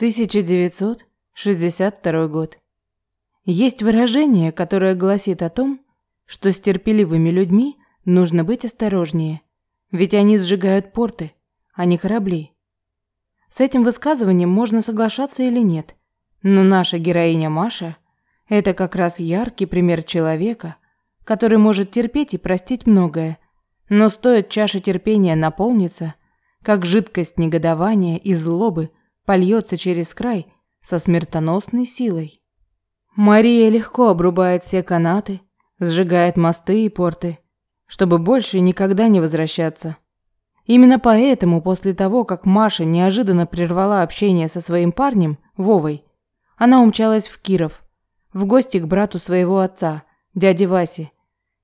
1962 год. Есть выражение, которое гласит о том, что с терпеливыми людьми нужно быть осторожнее, ведь они сжигают порты, а не корабли. С этим высказыванием можно соглашаться или нет, но наша героиня Маша – это как раз яркий пример человека, который может терпеть и простить многое, но стоит чаша терпения наполниться, как жидкость негодования и злобы – польется через край со смертоносной силой. Мария легко обрубает все канаты, сжигает мосты и порты, чтобы больше никогда не возвращаться. Именно поэтому после того, как Маша неожиданно прервала общение со своим парнем, Вовой, она умчалась в Киров, в гости к брату своего отца, дяде Васе.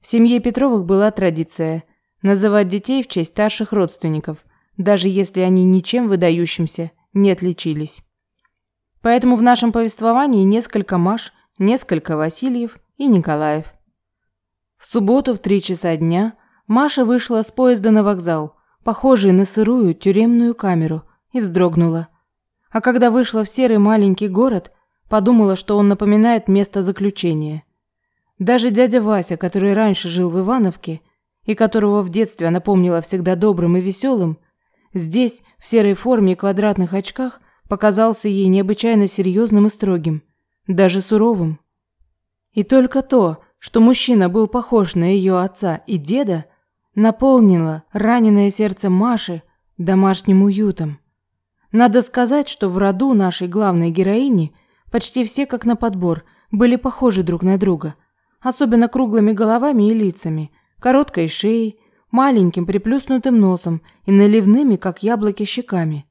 В семье Петровых была традиция называть детей в честь старших родственников, даже если они ничем выдающимся не отличились. Поэтому в нашем повествовании несколько Маш, несколько Васильев и Николаев. В субботу в три часа дня Маша вышла с поезда на вокзал, похожий на сырую тюремную камеру, и вздрогнула. А когда вышла в серый маленький город, подумала, что он напоминает место заключения. Даже дядя Вася, который раньше жил в Ивановке и которого в детстве она помнила всегда добрым и веселым, Здесь, в серой форме и квадратных очках, показался ей необычайно серьезным и строгим, даже суровым. И только то, что мужчина был похож на ее отца и деда, наполнило раненое сердце Маши домашним уютом. Надо сказать, что в роду нашей главной героини почти все, как на подбор, были похожи друг на друга, особенно круглыми головами и лицами, короткой шеей, маленьким приплюснутым носом и наливными, как яблоки, щеками.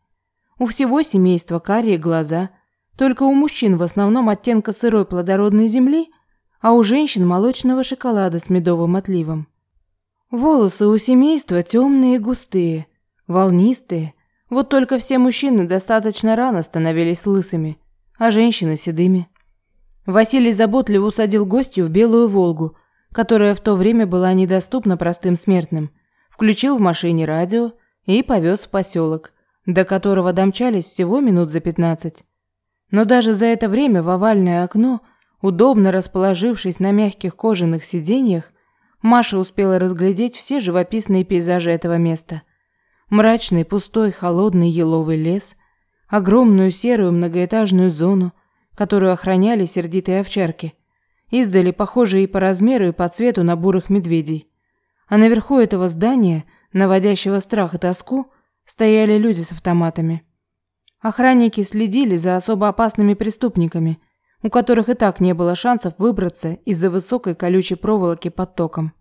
У всего семейства карие глаза, только у мужчин в основном оттенка сырой плодородной земли, а у женщин молочного шоколада с медовым отливом. Волосы у семейства темные и густые, волнистые. Вот только все мужчины достаточно рано становились лысыми, а женщины седыми. Василий заботливо усадил гостью в белую Волгу, которая в то время была недоступна простым смертным, включил в машине радио и повез в поселок, до которого домчались всего минут за пятнадцать. Но даже за это время в овальное окно, удобно расположившись на мягких кожаных сиденьях, Маша успела разглядеть все живописные пейзажи этого места. Мрачный, пустой, холодный еловый лес, огромную серую многоэтажную зону, которую охраняли сердитые овчарки – издали похожие и по размеру, и по цвету на бурых медведей. А наверху этого здания, наводящего страх и тоску, стояли люди с автоматами. Охранники следили за особо опасными преступниками, у которых и так не было шансов выбраться из-за высокой колючей проволоки под током.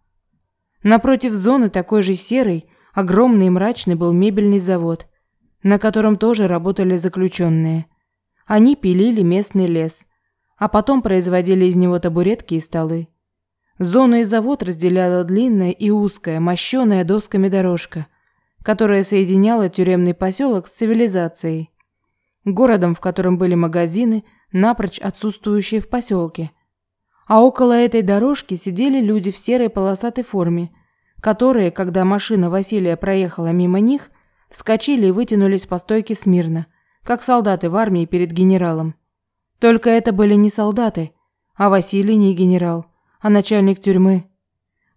Напротив зоны такой же серый, огромный и мрачный был мебельный завод, на котором тоже работали заключенные. Они пилили местный лес – а потом производили из него табуретки и столы. Зону и завод разделяла длинная и узкая, мощеная досками дорожка, которая соединяла тюремный поселок с цивилизацией, городом, в котором были магазины, напрочь отсутствующие в поселке. А около этой дорожки сидели люди в серой полосатой форме, которые, когда машина Василия проехала мимо них, вскочили и вытянулись по стойке смирно, как солдаты в армии перед генералом. Только это были не солдаты, а Василий не генерал, а начальник тюрьмы.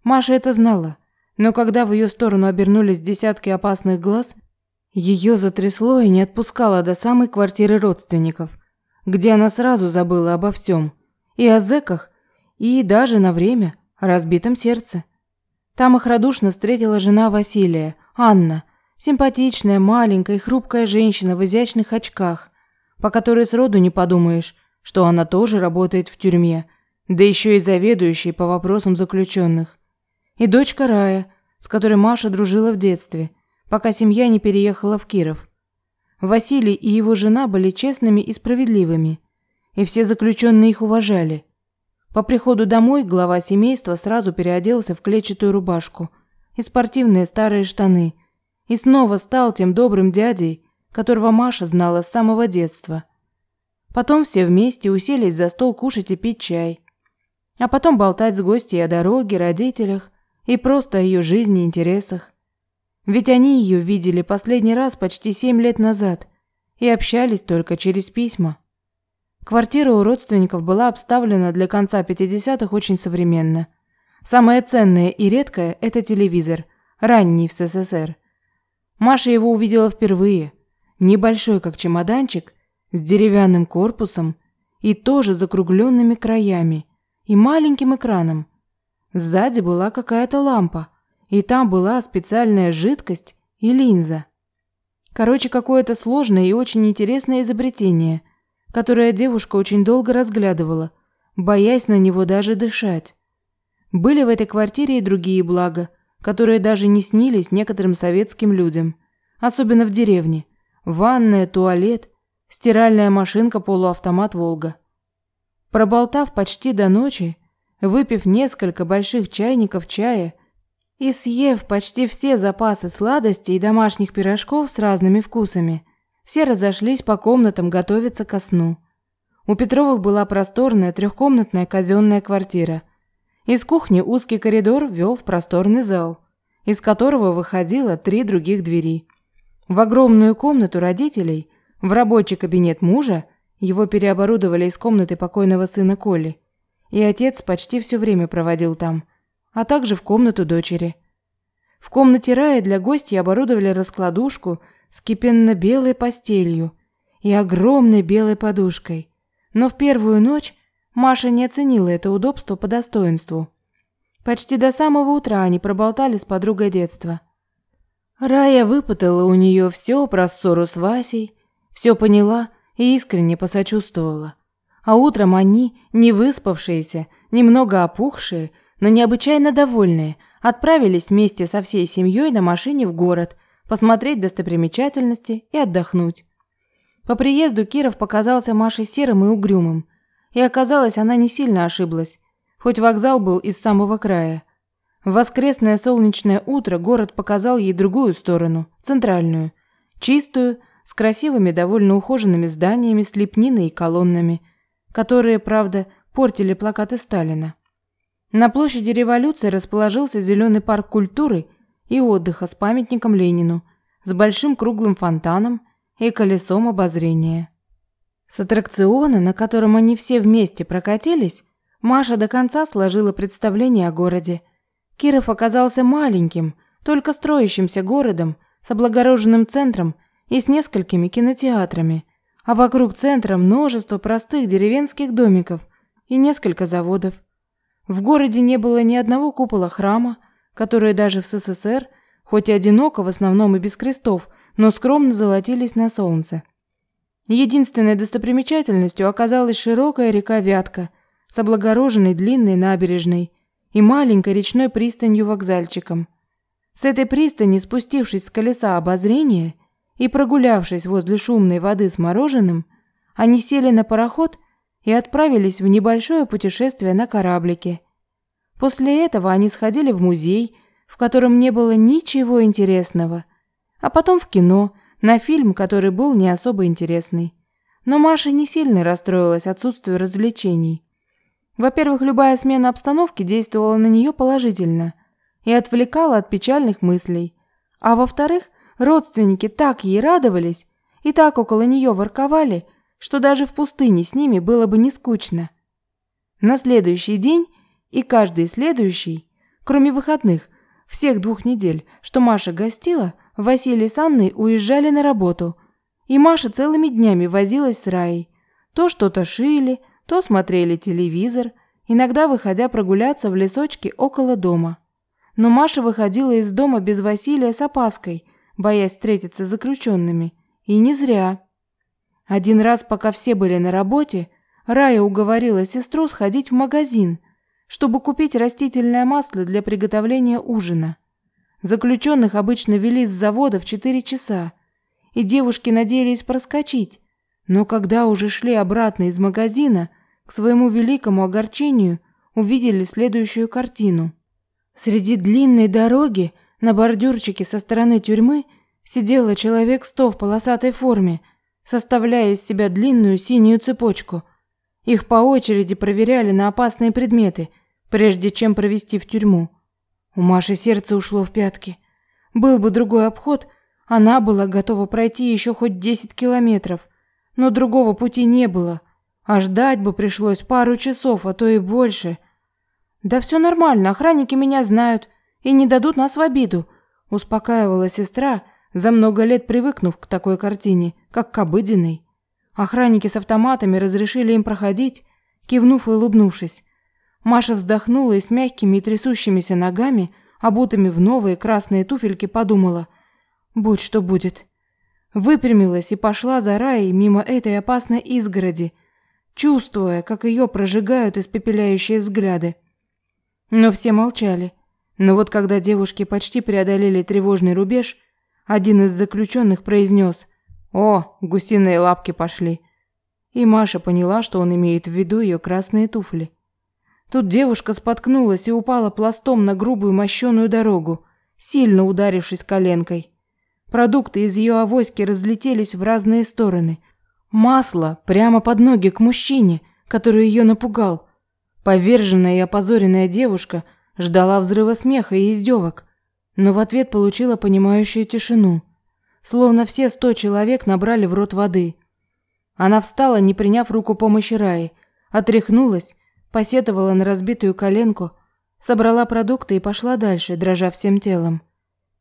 Маша это знала, но когда в ее сторону обернулись десятки опасных глаз, ее затрясло и не отпускало до самой квартиры родственников, где она сразу забыла обо всем, и о зэках, и даже на время разбитом сердце. Там их радушно встретила жена Василия, Анна, симпатичная, маленькая и хрупкая женщина в изящных очках – по которой сроду не подумаешь, что она тоже работает в тюрьме, да еще и заведующей по вопросам заключенных. И дочка Рая, с которой Маша дружила в детстве, пока семья не переехала в Киров. Василий и его жена были честными и справедливыми, и все заключенные их уважали. По приходу домой глава семейства сразу переоделся в клетчатую рубашку и спортивные старые штаны и снова стал тем добрым дядей, которого Маша знала с самого детства. Потом все вместе уселись за стол кушать и пить чай. А потом болтать с гостьей о дороге, родителях и просто о ее жизни и интересах. Ведь они ее видели последний раз почти семь лет назад и общались только через письма. Квартира у родственников была обставлена для конца 50-х очень современно. Самое ценное и редкое – это телевизор, ранний в СССР. Маша его увидела впервые. Небольшой, как чемоданчик, с деревянным корпусом и тоже закругленными краями и маленьким экраном. Сзади была какая-то лампа, и там была специальная жидкость и линза. Короче, какое-то сложное и очень интересное изобретение, которое девушка очень долго разглядывала, боясь на него даже дышать. Были в этой квартире и другие блага, которые даже не снились некоторым советским людям, особенно в деревне. Ванная, туалет, стиральная машинка, полуавтомат «Волга». Проболтав почти до ночи, выпив несколько больших чайников чая и съев почти все запасы сладостей и домашних пирожков с разными вкусами, все разошлись по комнатам готовиться ко сну. У Петровых была просторная трехкомнатная казенная квартира. Из кухни узкий коридор вел в просторный зал, из которого выходило три других двери. В огромную комнату родителей, в рабочий кабинет мужа, его переоборудовали из комнаты покойного сына Коли, и отец почти все время проводил там, а также в комнату дочери. В комнате Рая для гостей оборудовали раскладушку – с кипенно-белой постелью и огромной белой подушкой. Но в первую ночь Маша не оценила это удобство по достоинству. Почти до самого утра они проболтали с подругой детства. Рая выпытала у нее все про ссору с Васей, все поняла и искренне посочувствовала. А утром они, не выспавшиеся, немного опухшие, но необычайно довольные, отправились вместе со всей семьей на машине в город – посмотреть достопримечательности и отдохнуть. По приезду Киров показался Маше серым и угрюмым, и оказалось, она не сильно ошиблась, хоть вокзал был из самого края. В воскресное солнечное утро город показал ей другую сторону, центральную, чистую, с красивыми, довольно ухоженными зданиями с лепниной и колоннами, которые, правда, портили плакаты Сталина. На площади революции расположился зеленый парк культуры и отдыха с памятником Ленину, с большим круглым фонтаном и колесом обозрения. С аттракциона, на котором они все вместе прокатились, Маша до конца сложила представление о городе. Киров оказался маленьким, только строящимся городом, с облагороженным центром и с несколькими кинотеатрами, а вокруг центра множество простых деревенских домиков и несколько заводов. В городе не было ни одного купола храма, которые даже в СССР, хоть и одиноко в основном и без крестов, но скромно золотились на солнце. Единственной достопримечательностью оказалась широкая река Вятка с облагороженной длинной набережной и маленькой речной пристанью-вокзальчиком. С этой пристани, спустившись с колеса обозрения и прогулявшись возле шумной воды с мороженым, они сели на пароход и отправились в небольшое путешествие на кораблике – После этого они сходили в музей, в котором не было ничего интересного, а потом в кино, на фильм, который был не особо интересный. Но Маша не сильно расстроилась отсутствию развлечений. Во-первых, любая смена обстановки действовала на нее положительно и отвлекала от печальных мыслей. А во-вторых, родственники так ей радовались и так около нее ворковали, что даже в пустыне с ними было бы не скучно. На следующий день и каждый следующий, кроме выходных, всех двух недель, что Маша гостила, Василий с Анной уезжали на работу. И Маша целыми днями возилась с Раей. То что-то шили, то смотрели телевизор, иногда выходя прогуляться в лесочке около дома. Но Маша выходила из дома без Василия с опаской, боясь встретиться с заключенными. И не зря. Один раз, пока все были на работе, Рая уговорила сестру сходить в магазин – чтобы купить растительное масло для приготовления ужина. Заключенных обычно вели с завода в 4 часа, и девушки надеялись проскочить, но когда уже шли обратно из магазина, к своему великому огорчению увидели следующую картину. Среди длинной дороги на бордюрчике со стороны тюрьмы сидело человек сто в полосатой форме, составляя из себя длинную синюю цепочку. Их по очереди проверяли на опасные предметы, прежде чем провести в тюрьму. У Маши сердце ушло в пятки. Был бы другой обход, Она была готова пройти еще хоть десять километров, но другого пути не было, а ждать бы пришлось пару часов, а то и больше. Да все нормально, охранники меня знают и не дадут нас в обиду, успокаивала сестра, за много лет привыкнув к такой картине, как к обыденной. Охранники с автоматами разрешили им проходить, кивнув и улыбнувшись. Маша вздохнула и с мягкими и трясущимися ногами, обутыми в новые красные туфельки, подумала: будь что будет. Выпрямилась и пошла за Раей мимо этой опасной изгороди, чувствуя, как ее прожигают испепеляющие взгляды. Но все молчали. Но вот когда девушки почти преодолели тревожный рубеж, один из заключенных произнес «О, гусиные лапки пошли!» И Маша поняла, что он имеет в виду ее красные туфли. Тут девушка споткнулась и упала пластом на грубую мощеную дорогу, сильно ударившись коленкой. Продукты из ее авоськи разлетелись в разные стороны. Масло прямо под ноги к мужчине, который ее напугал. Поверженная и опозоренная девушка ждала взрыва смеха и издевок, но в ответ получила понимающую тишину, словно все сто человек набрали в рот воды. Она встала, не приняв руку помощи Раи, отряхнулась, посетовала на разбитую коленку, собрала продукты и пошла дальше, дрожа всем телом.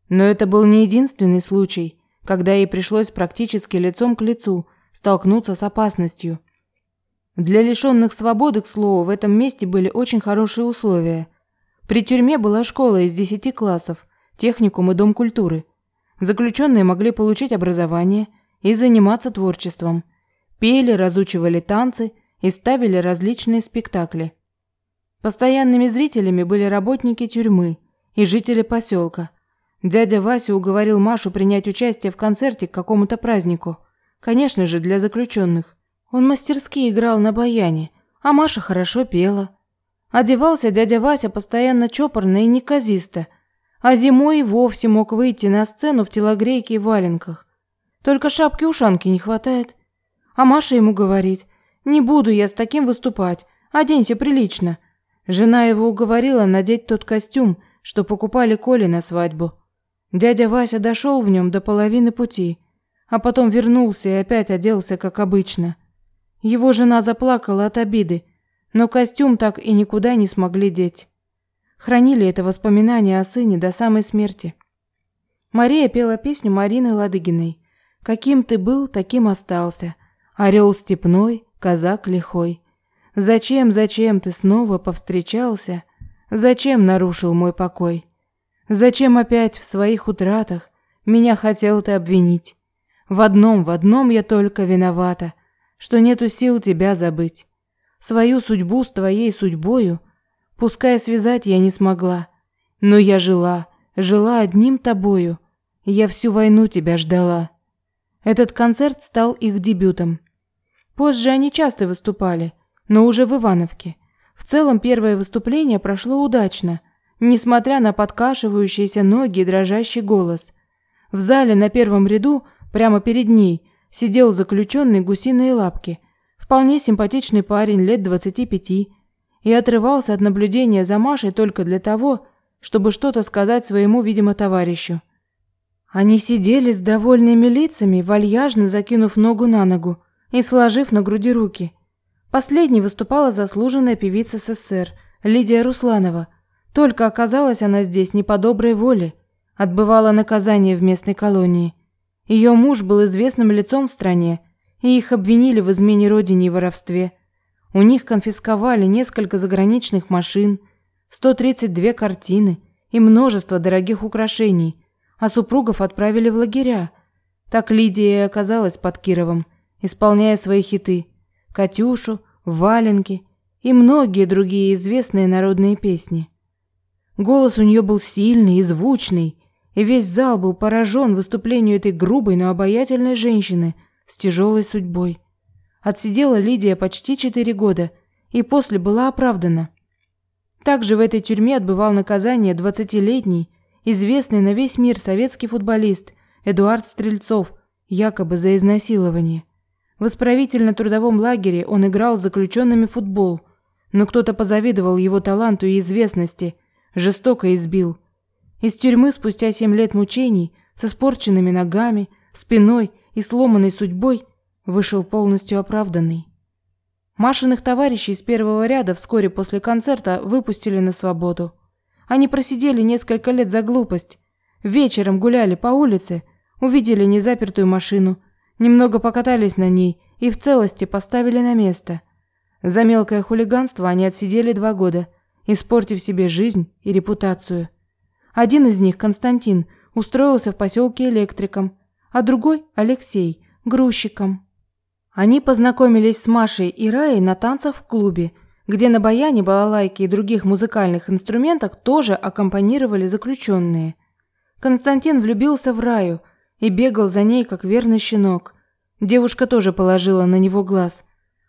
Но это был не единственный случай, когда ей пришлось практически лицом к лицу столкнуться с опасностью. Для лишенных свободы, к слову, в этом месте были очень хорошие условия. При тюрьме была школа из десяти классов, техникум и дом культуры. Заключенные могли получить образование и заниматься творчеством. Пели, разучивали танцы и ставили различные спектакли. Постоянными зрителями были работники тюрьмы и жители поселка – Дядя Вася уговорил Машу принять участие в концерте к какому-то празднику. Конечно же, для заключенных. Он мастерски играл на баяне, а Маша хорошо пела. Одевался дядя Вася постоянно чопорно и неказисто, а зимой вовсе мог выйти на сцену в телогрейке и валенках. Только шапки-ушанки не хватает. А Маша ему говорит, «Не буду я с таким выступать, оденься прилично». Жена его уговорила надеть тот костюм, что покупали Коле на свадьбу. Дядя Вася дошел в нем до половины пути, а потом вернулся и опять оделся, как обычно. Его жена заплакала от обиды, но костюм так и никуда не смогли деть. Хранили это воспоминание о сыне до самой смерти. Мария пела песню Марины Ладыгиной. «Каким ты был, таким остался. Орел степной, казак лихой. Зачем, зачем ты снова повстречался? Зачем нарушил мой покой?» Зачем опять в своих утратах меня хотел ты обвинить? В одном, в одном я только виновата, что нету сил тебя забыть. Свою судьбу с твоей судьбою, пускай связать я не смогла, но я жила, жила одним тобою, я всю войну тебя ждала. Этот концерт стал их дебютом. Позже они часто выступали, но уже в Ивановке. В целом первое выступление прошло удачно – несмотря на подкашивающиеся ноги и дрожащий голос. В зале на первом ряду, прямо перед ней, сидел заключенный гусиные лапки, вполне симпатичный парень лет двадцати пяти, и отрывался от наблюдения за Машей только для того, чтобы что-то сказать своему, видимо, товарищу. Они сидели с довольными лицами, вальяжно закинув ногу на ногу и сложив на груди руки. Последней выступала заслуженная певица СССР Лидия Русланова – только оказалась она здесь не по доброй воле, отбывала наказание в местной колонии. Ее муж был известным лицом в стране, и их обвинили в измене родине и воровстве. У них конфисковали несколько заграничных машин, 132 картины и множество дорогих украшений, а супругов отправили в лагеря. Так Лидия и оказалась под Кировом, исполняя свои хиты «Катюшу», «Валенки» и многие другие известные народные песни. Голос у нее был сильный и звучный, и весь зал был поражен выступлению этой грубой, но обаятельной женщины с тяжелой судьбой. Отсидела Лидия почти четыре года и после была оправдана. Также в этой тюрьме отбывал наказание двадцатилетний, известный на весь мир советский футболист Эдуард Стрельцов, якобы за изнасилование. В исправительно-трудовом лагере он играл с заключенными футбол, но кто-то позавидовал его таланту и известности – жестоко избил. Из тюрьмы спустя семь лет мучений с испорченными ногами, спиной и сломанной судьбой, вышел полностью оправданный. Машиных товарищей из первого ряда вскоре после концерта выпустили на свободу. Они просидели несколько лет за глупость. Вечером гуляли по улице, увидели незапертую машину, немного покатались на ней и в целости поставили на место. За мелкое хулиганство они отсидели два года, испортив себе жизнь и репутацию. Один из них, Константин, устроился в поселке электриком, а другой, Алексей, грузчиком. Они познакомились с Машей и Раей на танцах в клубе, где на баяне, балалайке и других музыкальных инструментах тоже аккомпанировали заключенные. Константин влюбился в Раю и бегал за ней, как верный щенок. Девушка тоже положила на него глаз.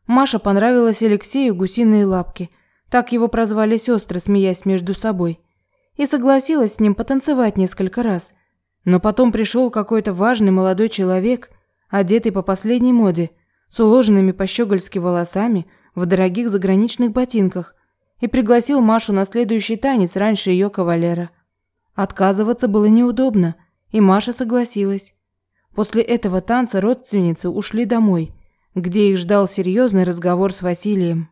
Маша понравилась Алексею гусиные лапки. Так его прозвали сестры, смеясь между собой. И согласилась с ним потанцевать несколько раз. Но потом пришел какой-то важный молодой человек, одетый по последней моде, с уложенными по-щегольски волосами, в дорогих заграничных ботинках, и пригласил Машу на следующий танец раньше ее кавалера. Отказываться было неудобно, и Маша согласилась. После этого танца родственницы ушли домой, где их ждал серьезный разговор с Василием.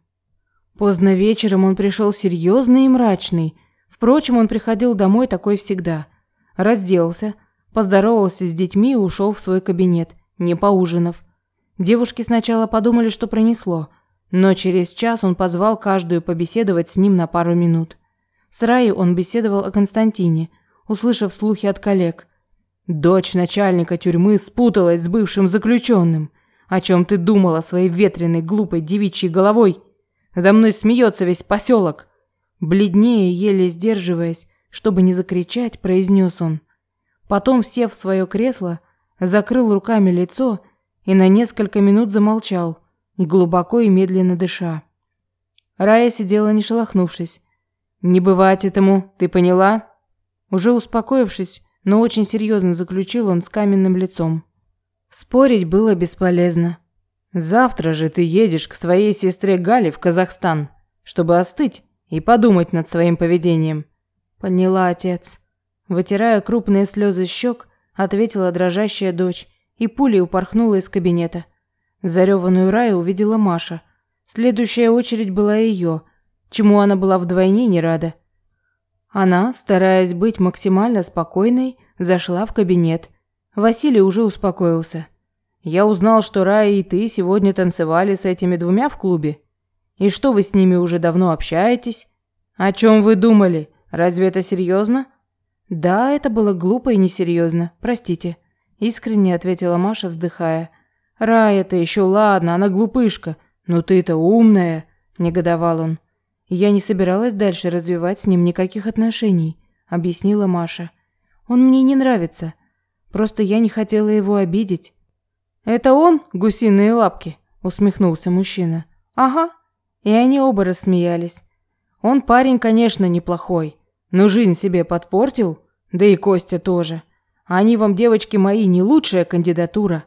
Поздно вечером он пришел серьезный и мрачный. Впрочем, он приходил домой такой всегда. Разделся, поздоровался с детьми и ушел в свой кабинет, не поужинав. Девушки сначала подумали, что пронесло, но через час он позвал каждую побеседовать с ним на пару минут. С Раей он беседовал о Константине, услышав слухи от коллег – Дочь начальника тюрьмы спуталась с бывшим заключенным. О чем ты думала своей ветреной, глупой девичьей головой? Надо мной смеется весь поселок. Бледнее, еле сдерживаясь, чтобы не закричать, произнес он. Потом, сев в свое кресло, закрыл руками лицо и на несколько минут замолчал, глубоко и медленно дыша. Рая сидела не шелохнувшись. «Не бывать этому, ты поняла?» Уже успокоившись, но очень серьезно заключил он с каменным лицом. Спорить было бесполезно. Завтра же ты едешь к своей сестре Гале в Казахстан, чтобы остыть и подумать над своим поведением. Поняла отец. Вытирая крупные слезы щек, ответила дрожащая дочь и пулей упорхнула из кабинета. Зареванную Раю увидела Маша. Следующая очередь была ее, чему она была вдвойне не рада. Она, стараясь быть максимально спокойной, зашла в кабинет. Василий уже успокоился. «Я узнал, что Рая и ты сегодня танцевали с этими двумя в клубе. И что вы с ними уже давно общаетесь? О чем вы думали? Разве это серьезно?» «Да, это было глупо и несерьезно. Простите», – искренне ответила Маша, вздыхая. «Рая-то еще ладно, она глупышка. Но ты-то умная», – негодовал он. «Я не собиралась дальше развивать с ним никаких отношений», – объяснила Маша. «Он мне не нравится. Просто я не хотела его обидеть». «Это он, гусиные лапки?» – усмехнулся мужчина. «Ага». И они оба рассмеялись. «Он парень, конечно, неплохой, но жизнь себе подпортил, да и Костя тоже. Они вам, девочки мои, не лучшая кандидатура».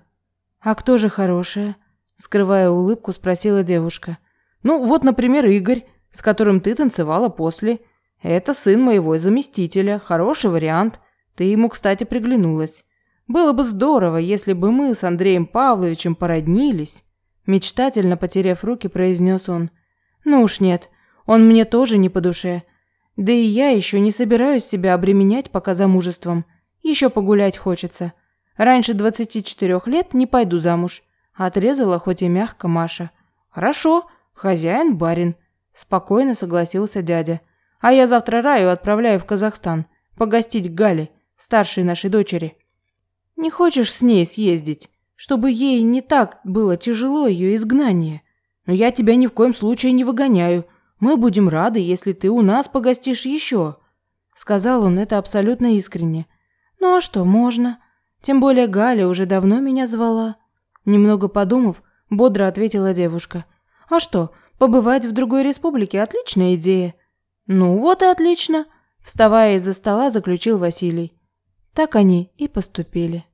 «А кто же хорошая?» – скрывая улыбку, спросила девушка. «Ну, вот, например, Игорь с которым ты танцевала после. Это сын моего заместителя, хороший вариант. Ты ему, кстати, приглянулась. Было бы здорово, если бы мы с Андреем Павловичем породнились. Мечтательно потеряв руки, произнес он. Ну уж нет, он мне тоже не по душе. Да и я еще не собираюсь себя обременять пока замужеством. Еще погулять хочется. Раньше 24 лет не пойду замуж. Отрезала хоть и мягко Маша. Хорошо, хозяин барин. Спокойно согласился дядя. А я завтра Раю отправляю в Казахстан. Погостить к Гале, старшей нашей дочери. Не хочешь с ней съездить? Чтобы ей не так было тяжело ее изгнание. Но я тебя ни в коем случае не выгоняю. Мы будем рады, если ты у нас погостишь еще. Сказал он это абсолютно искренне. Ну а что, можно. Тем более Галя уже давно меня звала. Немного подумав, бодро ответила девушка. А что, Побывать в другой республике – отличная идея. Ну вот и отлично, вставая из-за стола, заключил Василий. Так они и поступили.